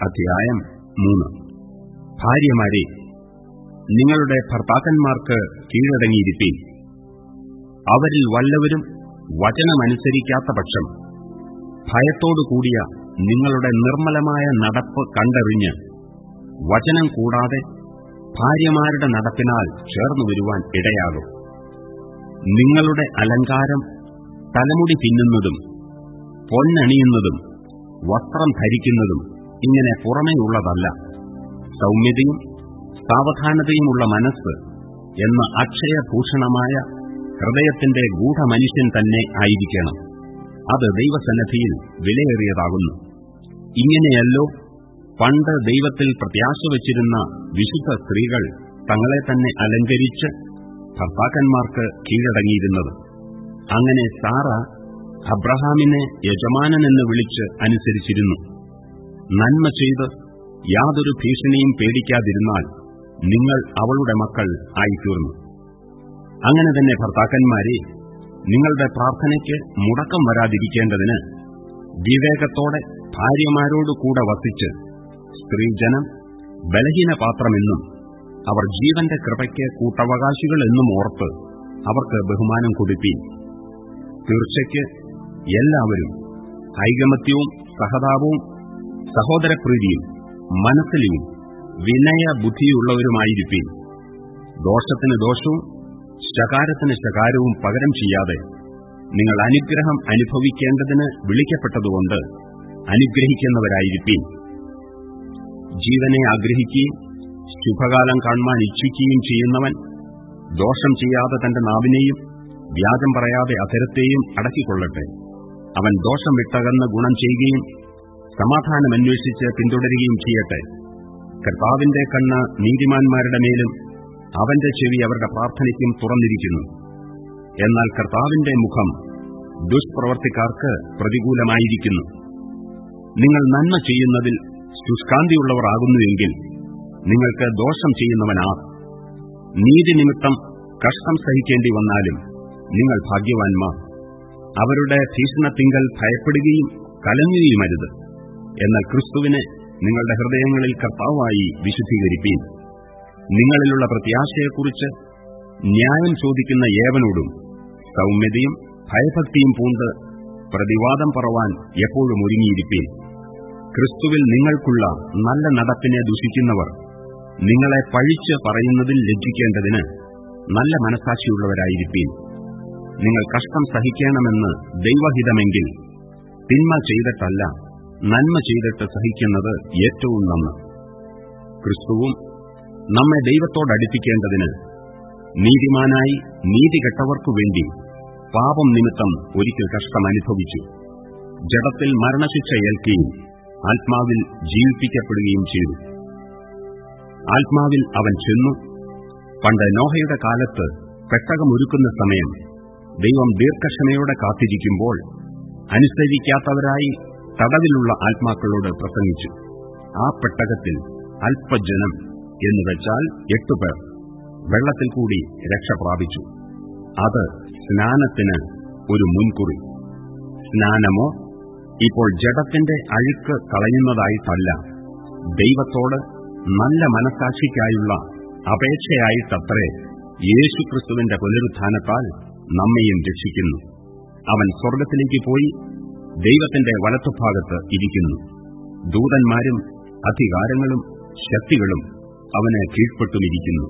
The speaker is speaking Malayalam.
അധ്യായം മൂന്ന്. ഭാര്യമാരെ നിങ്ങളുടെ ഭർത്താക്കന്മാർക്ക് കീഴടങ്ങിയിരിപ്പീൻ. അവരിൽ വല്ലവരും വചനമനുസരിക്കാത്ത പക്ഷം ഭയത്തോടുകൂടിയ നിങ്ങളുടെ നിർമ്മലമായ നടപ്പ് കണ്ടറിഞ്ഞ് വചനം കൂടാതെ ഭാര്യമാരുടെ നടപ്പിനാൽ ചേർന്നു വരുവാൻ ഇടയാകും. നിങ്ങളുടെ അലങ്കാരം തലമുടി തിന്നുന്നതും പൊന്നണിയുന്നതും വസ്ത്രം ധരിക്കുന്നതും ഇങ്ങനെ പുറമേയുള്ളതല്ല. സൗമ്യതയും സാവധാനതയുമുള്ള മനസ്സ് എന്ന അക്ഷയഭൂഷണമായ ഹൃദയത്തിന്റെ ഗൂഢമനുഷ്യൻ തന്നെ ആയിരിക്കണം. അത് ദൈവസന്നദ്ധിയിൽ വിലയേറിയതാകുന്നു. ഇങ്ങനെയല്ലോ പണ്ട് ദൈവത്തിൽ പ്രത്യാശ വച്ചിരുന്ന വിശുദ്ധ സ്ത്രീകൾ തങ്ങളെ തന്നെ അലങ്കരിച്ച് ഭർത്താക്കന്മാർക്ക് കീഴടങ്ങിയിരുന്നത്. അങ്ങനെ സാറ അബ്രഹാമിനെ യജമാനനെന്ന് വിളിച്ച് അനുസരിച്ചിരുന്നു. നന്മ ചെയ്ത് യാതൊരു ഭീഷണിയും പേടിക്കാതിരുന്നാൽ നിങ്ങൾ അവളുടെ മക്കൾ ആയിത്തീർന്നു. അങ്ങനെ തന്നെ ഭർത്താക്കന്മാരെ നിങ്ങളുടെ പ്രാർത്ഥനയ്ക്ക് മുടക്കം വരാതിരിക്കേണ്ടതിന് വിവേകത്തോടെ ഭാര്യമാരോടുകൂടെ വസിച്ച് സ്ത്രീജനം ബലഹീന പാത്രമെന്നും അവർ ജീവന്റെ കൃപയ്ക്ക് കൂട്ടവകാശികൾ എന്നും ഓർത്ത് അവർക്ക് ബഹുമാനം കൊടുപ്പി തീർച്ചയ്ക്ക് എല്ലാവരും ഐകമത്യവും സഹതാപവും സഹോദരപ്രീതിയും മനസ്സിലെയും വിനയ ബുദ്ധിയുള്ളവരുമായിരിക്കും ദോഷത്തിന് ദോഷവും ശകാരത്തിന് ശകാരവും പകരം ചെയ്യാതെ നിങ്ങൾ അനുഗ്രഹം അനുഭവിക്കേണ്ടതിന് വിളിക്കപ്പെട്ടതുകൊണ്ട് അനുഗ്രഹിക്കുന്നവരായിരിക്കും. ജീവനെ ആഗ്രഹിക്കുകയും ശുഭകാലം കാണുവാൻ ഇച്ഛിക്കുകയും ചെയ്യുന്നവൻ ദോഷം ചെയ്യാതെ തന്റെ നാവിനെയും വ്യാജം പറയാതെ അധരത്തെയും അടക്കിക്കൊള്ളട്ടെ. അവൻ ദോഷം വിട്ടകന്ന് ഗുണം ചെയ്യുകയും സമാധാനം അന്വേഷിച്ച് പിന്തുടരുകയും ചെയ്യട്ടെ. കർത്താവിന്റെ കണ്ണ് നീതിമാന്മാരുടെ മേലും അവന്റെ ചെവി അവരുടെ പ്രാർത്ഥനയ്ക്കും തുറന്നിരിക്കുന്നു. എന്നാൽ കർത്താവിന്റെ മുഖം ദുഷ്പ്രവർത്തിക്കാർക്ക് പ്രതികൂലമായിരിക്കുന്നു. നിങ്ങൾ നന്മ ചെയ്യുന്നതിൽ ശുഷ്കാന്തിയുള്ളവർ ആകുന്നുവെങ്കിൽ നിങ്ങൾക്ക് ദോഷം ചെയ്യുന്നവനാ നീതി നിമിത്തം കഷ്ടം സഹിക്കേണ്ടി വന്നാലും നിങ്ങൾ ഭാഗ്യവാൻമാർ അവരുടെ ഭീഷണത്തിങ്കൽ ഭയപ്പെടുകയും കലങ്ങുകയുമരുത്. എന്നാൽ ക്രിസ്തുവിനെ നിങ്ങളുടെ ഹൃദയങ്ങളിൽ കർത്താവായി വിശുദ്ധീകരിപ്പീൻ. നിങ്ങളിലുള്ള പ്രത്യാശയെക്കുറിച്ച് ന്യായം ചോദിക്കുന്ന ഏവനോടും സൌമ്യതയും ഭയഭക്തിയും പൂണ്ട് പ്രതിവാദം പറവാൻ എപ്പോഴും ഒരുങ്ങിയിരിപ്പീൻ. ക്രിസ്തുവിൽ നിങ്ങൾക്കുള്ള നല്ല നടപ്പിനെ ദുഷിക്കുന്നവർ നിങ്ങളെ പഴിച്ച് പറയുന്നതിൽ ലജ്ജിക്കേണ്ടതിന് നല്ല മനസാക്ഷിയുള്ളവരായിരിപ്പീൻ. നിങ്ങൾ കഷ്ടം സഹിക്കണമെന്ന് ദൈവഹിതമെങ്കിൽ തിന്മ ചെയ്തിട്ടല്ല. നന്മ ചെയ്തിട്ട് സഹിക്കുന്നത് ഏറ്റവും നന്ന്. ക്രിസ്തുവും നമ്മെ ദൈവത്തോടടുപ്പിക്കേണ്ടതിന് നീതിമാനായി നീതി കെട്ടവർക്കു വേണ്ടി പാപം നിമിത്തം ഒരിക്കൽ കഷ്ടം അനുഭവിച്ചു. ജഡത്തിൽ മരണശിക്ഷ ഏൽക്കുകയും ആത്മാവിൽ ജീവിപ്പിക്കപ്പെടുകയും ചെയ്തു. ആത്മാവിൽ അവൻ ചെന്നു. പണ്ട് നോഹയുടെ കാലത്ത് പെട്ടകമൊരുക്കുന്ന സമയം ദൈവം ദീർഘക്ഷമയോടെ കാത്തിരിക്കുമ്പോൾ അനുസരിക്കാത്തവരായി തടവിലുള്ള ആത്മാക്കളോട് പ്രസംഗിച്ചു. ആ പെട്ടകത്തിൽ അല്പജനം എന്ന് വെച്ചാൽ എട്ടുപേർ വെള്ളത്തിൽ കൂടി രക്ഷ പ്രാപിച്ചു. അത് സ്നാനത്തിന് ഒരു മുൻകുറി. സ്നാനമോ? ഇപ്പോൾ ജഡത്തിന്റെ അഴുക്ക് കളയുന്നതായിട്ടല്ല. ദൈവത്തോട് നല്ല മനസാക്ഷിക്കായുള്ള അപേക്ഷയായിട്ടത്രേ യേശുക്രിസ്തുവിന്റെ പുനരുത്ഥാനത്താൽ നമ്മയും രക്ഷിക്കുന്നു. അവൻ സ്വർഗത്തിലേക്ക് പോയി ദൈവത്തിന്റെ വലത്തുഭാഗത്ത് ഇരിക്കുന്നു. ദൂതന്മാരും അധികാരങ്ങളും ശക്തികളും അവന് കീഴ്പ്പെട്ടുമിരിക്കുന്നു.